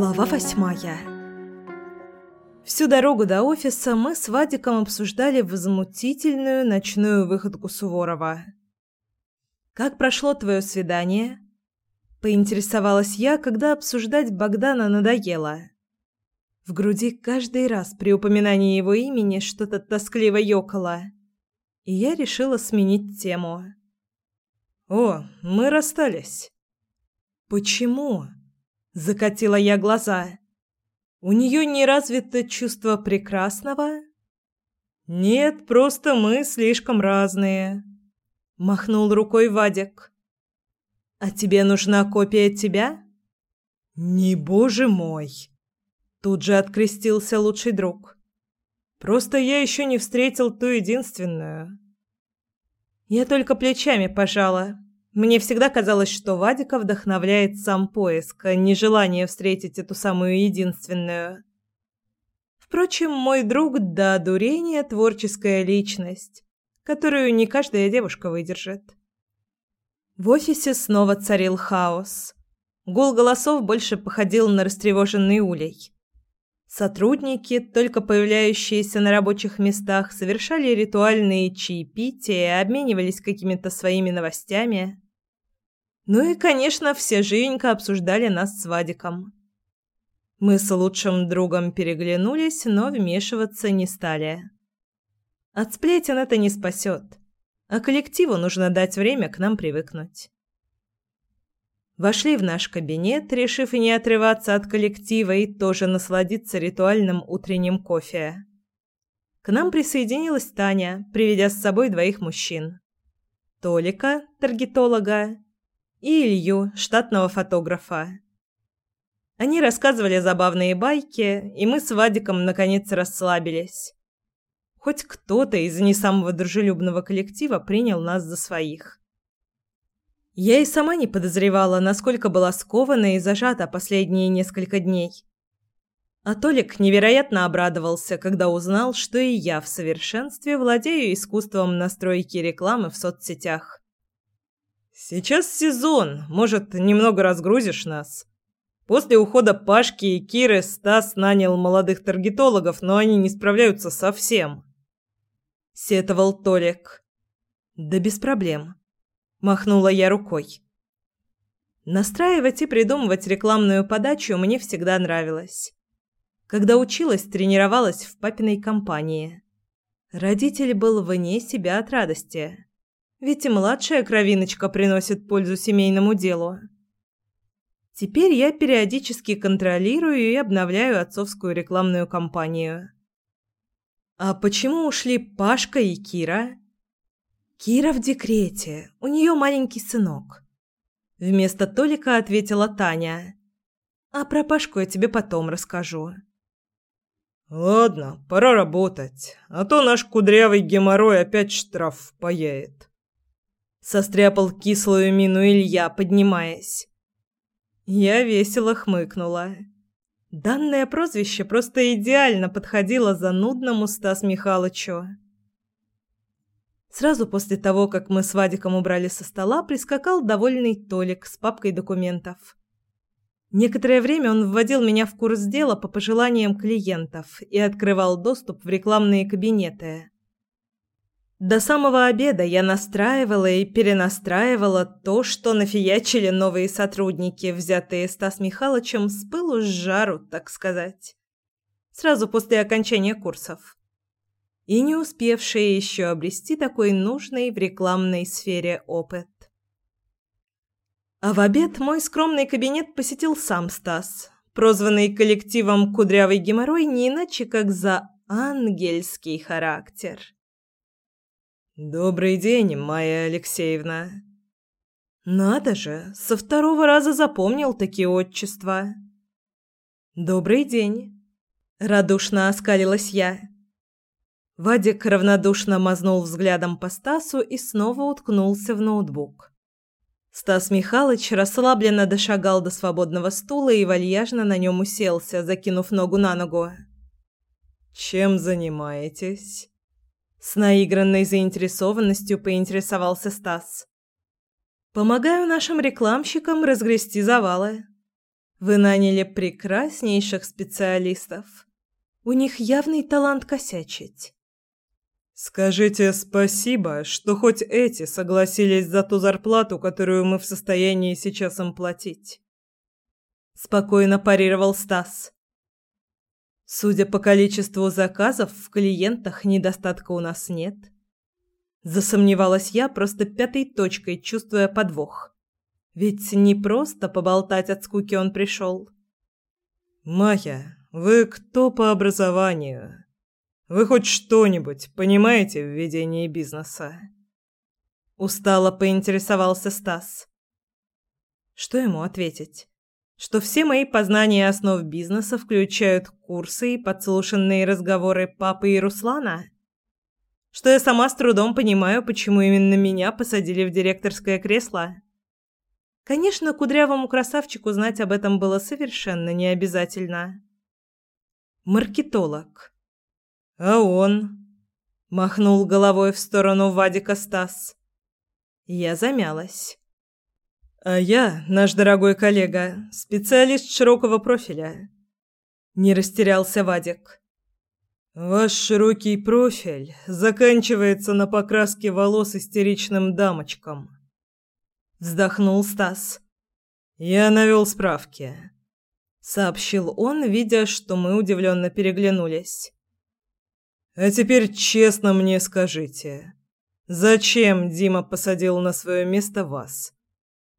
Глава восьмая Всю дорогу до офиса мы с Вадиком обсуждали возмутительную ночную выходку Суворова. «Как прошло твое свидание?» Поинтересовалась я, когда обсуждать Богдана надоело. В груди каждый раз при упоминании его имени что-то тоскливо ёкало, и я решила сменить тему. «О, мы расстались». «Почему?» – закатила я глаза. «У нее не развито чувство прекрасного?» «Нет, просто мы слишком разные», – махнул рукой Вадик. «А тебе нужна копия тебя?» «Не боже мой!» Тут же открестился лучший друг. «Просто я еще не встретил ту единственную». Я только плечами пожала. Мне всегда казалось, что Вадика вдохновляет сам поиск, а не желание встретить эту самую единственную. Впрочем, мой друг до дурения творческая личность, которую не каждая девушка выдержит. В офисе снова царил хаос. Гул голосов больше походил на растревоженный улей. Сотрудники, только появляющиеся на рабочих местах, совершали ритуальные чаепития и обменивались какими-то своими новостями. Ну и, конечно, все живенько обсуждали нас с Вадиком. Мы с лучшим другом переглянулись, но вмешиваться не стали. От сплетен это не спасет, а коллективу нужно дать время к нам привыкнуть. Вошли в наш кабинет, решив не отрываться от коллектива и тоже насладиться ритуальным утренним кофе. К нам присоединилась Таня, приведя с собой двоих мужчин. Толика, таргетолога, и Илью, штатного фотографа. Они рассказывали забавные байки, и мы с Вадиком наконец расслабились. Хоть кто-то из не самого дружелюбного коллектива принял нас за своих. Я и сама не подозревала, насколько была скована и зажата последние несколько дней. А Толик невероятно обрадовался, когда узнал, что и я в совершенстве владею искусством настройки рекламы в соцсетях. «Сейчас сезон, может, немного разгрузишь нас?» После ухода Пашки и Киры Стас нанял молодых таргетологов, но они не справляются совсем. Сетовал Толик. «Да без проблем. Махнула я рукой. Настраивать и придумывать рекламную подачу мне всегда нравилось. Когда училась, тренировалась в папиной компании. Родитель был вне себя от радости. Ведь и младшая кровиночка приносит пользу семейному делу. Теперь я периодически контролирую и обновляю отцовскую рекламную кампанию. А почему ушли Пашка и Кира? Кира в декрете. У нее маленький сынок. Вместо Толика ответила Таня. А про Пашку я тебе потом расскажу. Ладно, пора работать, а то наш кудрявый геморрой опять штраф паяет. Состряпал кислую мину Илья, поднимаясь. Я весело хмыкнула. Данное прозвище просто идеально подходило занудному Стас Михайловичу. Сразу после того, как мы с Вадиком убрали со стола, прискакал довольный Толик с папкой документов. Некоторое время он вводил меня в курс дела по пожеланиям клиентов и открывал доступ в рекламные кабинеты. До самого обеда я настраивала и перенастраивала то, что нафиячили новые сотрудники, взятые Стас Михайловичем с пылу с жару, так сказать. Сразу после окончания курсов и не успевшие еще обрести такой нужный в рекламной сфере опыт. А в обед мой скромный кабинет посетил сам Стас, прозванный коллективом «Кудрявый геморрой» не иначе, как за ангельский характер. «Добрый день, Майя Алексеевна!» «Надо же, со второго раза запомнил такие отчества!» «Добрый день!» – радушно оскалилась я. Вадик равнодушно мазнул взглядом по Стасу и снова уткнулся в ноутбук. Стас Михайлович расслабленно дошагал до свободного стула и вальяжно на нем уселся, закинув ногу на ногу. «Чем занимаетесь?» С наигранной заинтересованностью поинтересовался Стас. «Помогаю нашим рекламщикам разгрести завалы». Вы наняли прекраснейших специалистов. У них явный талант косячить. Скажите спасибо, что хоть эти согласились за ту зарплату, которую мы в состоянии сейчас им платить. Спокойно парировал Стас. Судя по количеству заказов, в клиентах недостатка у нас нет. Засомневалась я просто пятой точкой, чувствуя подвох. Ведь не просто поболтать от скуки он пришел. «Майя, вы кто по образованию? Вы хоть что-нибудь понимаете в ведении бизнеса?» Устало поинтересовался Стас. Что ему ответить? Что все мои познания основ бизнеса включают курсы и подслушанные разговоры папы и Руслана? Что я сама с трудом понимаю, почему именно меня посадили в директорское кресло? Конечно, кудрявому красавчику знать об этом было совершенно не обязательно. Маркетолог. А он махнул головой в сторону Вадика Стас. Я замялась. А я, наш дорогой коллега, специалист широкого профиля. Не растерялся Вадик. Ваш широкий профиль заканчивается на покраске волос истеричным дамочкам. Вздохнул Стас. Я навел справки сообщил он, видя, что мы удивленно переглянулись. А теперь честно мне скажите, зачем Дима посадил на свое место вас?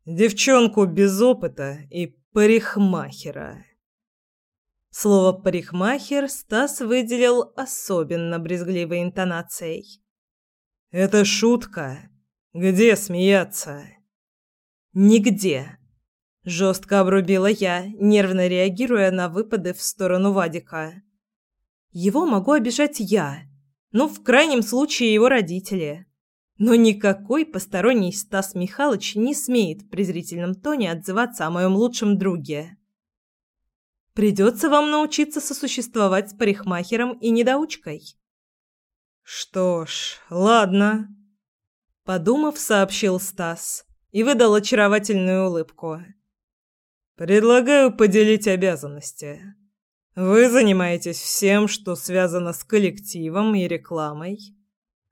Девчонку без опыта и парикмахера. Слово парикмахер Стас выделил особенно брезгливой интонацией. Это шутка. Где смеяться? Нигде. Жестко обрубила я, нервно реагируя на выпады в сторону Вадика. Его могу обижать я, ну, в крайнем случае его родители. Но никакой посторонний Стас Михайлович не смеет в презрительном тоне отзываться о моем лучшем друге. Придется вам научиться сосуществовать с парикмахером и недоучкой. Что ж, ладно, подумав, сообщил Стас и выдал очаровательную улыбку. Предлагаю поделить обязанности. Вы занимаетесь всем, что связано с коллективом и рекламой,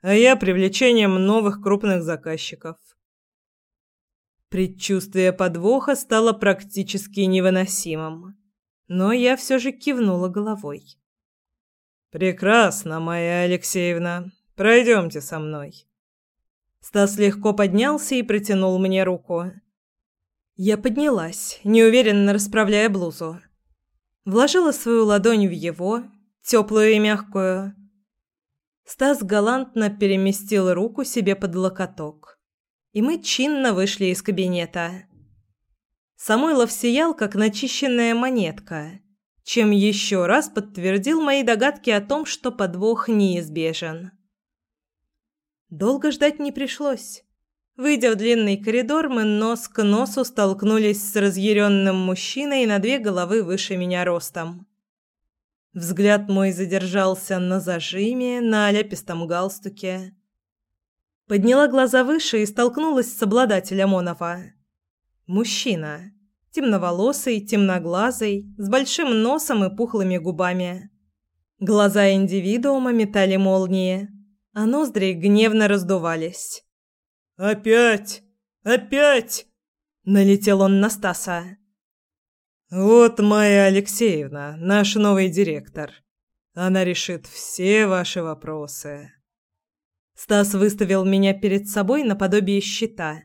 а я привлечением новых крупных заказчиков. Предчувствие подвоха стало практически невыносимым, но я все же кивнула головой. Прекрасно, Майя Алексеевна. Пройдемте со мной. Стас легко поднялся и протянул мне руку. Я поднялась, неуверенно расправляя блузу. Вложила свою ладонь в его, теплую и мягкую. Стас галантно переместил руку себе под локоток. И мы чинно вышли из кабинета. Самойлов сиял, как начищенная монетка, чем еще раз подтвердил мои догадки о том, что подвох неизбежен. Долго ждать не пришлось. Выйдя в длинный коридор, мы нос к носу столкнулись с разъяренным мужчиной на две головы выше меня ростом. Взгляд мой задержался на зажиме, на оляпистом галстуке. Подняла глаза выше и столкнулась с обладателем Онова. Мужчина. Темноволосый, темноглазый, с большим носом и пухлыми губами. Глаза индивидуума метали молнии, а ноздри гневно раздувались. «Опять! Опять!» Налетел он на Стаса. «Вот Майя Алексеевна, наш новый директор. Она решит все ваши вопросы». Стас выставил меня перед собой наподобие щита,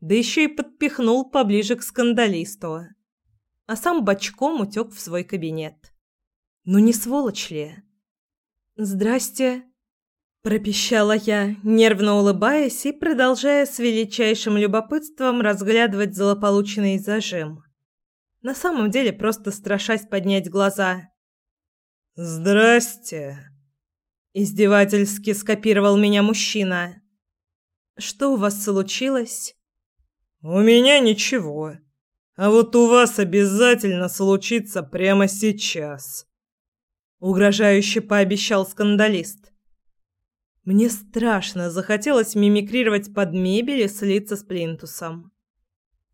да еще и подпихнул поближе к скандалисту, а сам бочком утек в свой кабинет. Ну не сволочь ли? «Здрасте», пропищала я, нервно улыбаясь и продолжая с величайшим любопытством разглядывать злополученный зажим. На самом деле просто страшась поднять глаза. «Здрасте!» Издевательски скопировал меня мужчина. «Что у вас случилось?» «У меня ничего. А вот у вас обязательно случится прямо сейчас», угрожающе пообещал скандалист. Мне страшно захотелось мимикрировать под мебель и слиться с плинтусом.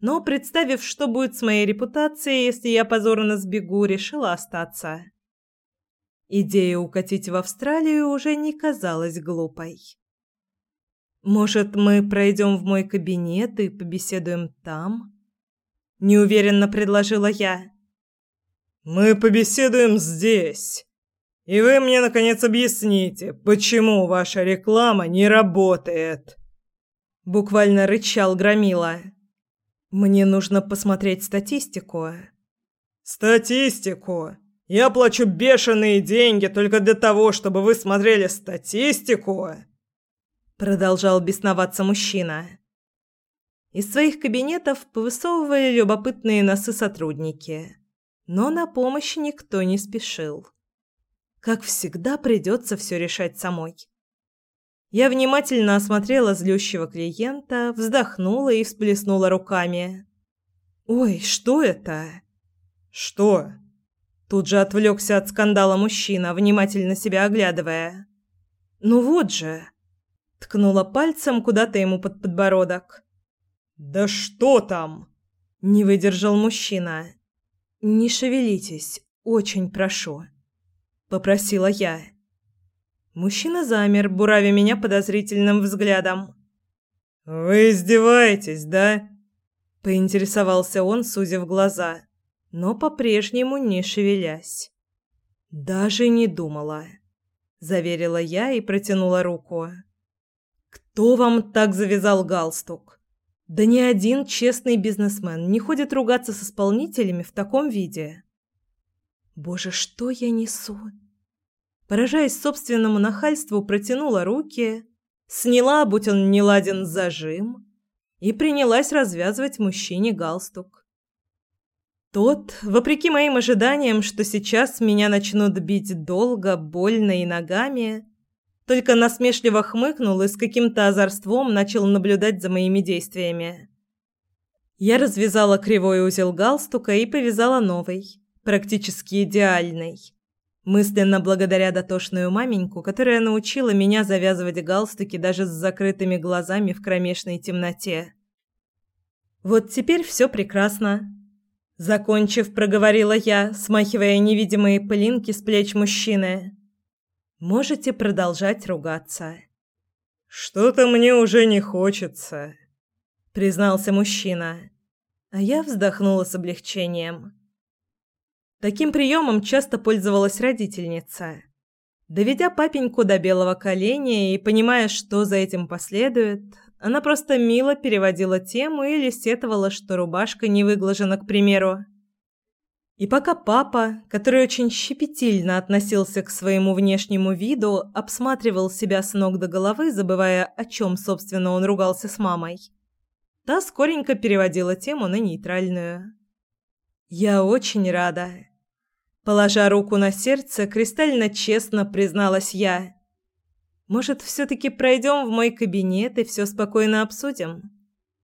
Но, представив, что будет с моей репутацией, если я позорно сбегу, решила остаться. Идея укатить в Австралию уже не казалась глупой. «Может, мы пройдем в мой кабинет и побеседуем там?» Неуверенно предложила я. «Мы побеседуем здесь. И вы мне, наконец, объясните, почему ваша реклама не работает?» Буквально рычал Громила. Мне нужно посмотреть статистику. Статистику? Я плачу бешеные деньги только для того, чтобы вы смотрели статистику? Продолжал бесноваться мужчина. Из своих кабинетов повысовывали любопытные носы сотрудники, но на помощь никто не спешил. Как всегда, придется все решать самой. Я внимательно осмотрела злющего клиента, вздохнула и всплеснула руками. «Ой, что это?» «Что?» Тут же отвлекся от скандала мужчина, внимательно себя оглядывая. «Ну вот же!» Ткнула пальцем куда-то ему под подбородок. «Да что там?» Не выдержал мужчина. «Не шевелитесь, очень прошу», — попросила я. Мужчина замер, буравя меня подозрительным взглядом. «Вы издеваетесь, да?» Поинтересовался он, сузив глаза, но по-прежнему не шевелясь. «Даже не думала», — заверила я и протянула руку. «Кто вам так завязал галстук? Да ни один честный бизнесмен не ходит ругаться с исполнителями в таком виде». «Боже, что я несу?» Поражаясь собственному нахальству, протянула руки, сняла, будь он не ладен, зажим и принялась развязывать мужчине галстук. Тот, вопреки моим ожиданиям, что сейчас меня начнут бить долго, больно и ногами, только насмешливо хмыкнул и с каким-то озорством начал наблюдать за моими действиями. Я развязала кривой узел галстука и повязала новый, практически идеальный мысленно благодаря дотошную маменьку, которая научила меня завязывать галстуки даже с закрытыми глазами в кромешной темноте. Вот теперь все прекрасно. Закончив, проговорила я, смахивая невидимые пылинки с плеч мужчины. Можете продолжать ругаться. Что-то мне уже не хочется, признался мужчина. А я вздохнула с облегчением. Таким приемом часто пользовалась родительница. Доведя папеньку до белого коленя и понимая, что за этим последует, она просто мило переводила тему или сетовала, что рубашка не выглажена, к примеру. И пока папа, который очень щепетильно относился к своему внешнему виду, обсматривал себя с ног до головы, забывая, о чем, собственно, он ругался с мамой, та скоренько переводила тему на нейтральную. «Я очень рада», Положа руку на сердце, кристально честно призналась я. «Может, все-таки пройдем в мой кабинет и все спокойно обсудим?»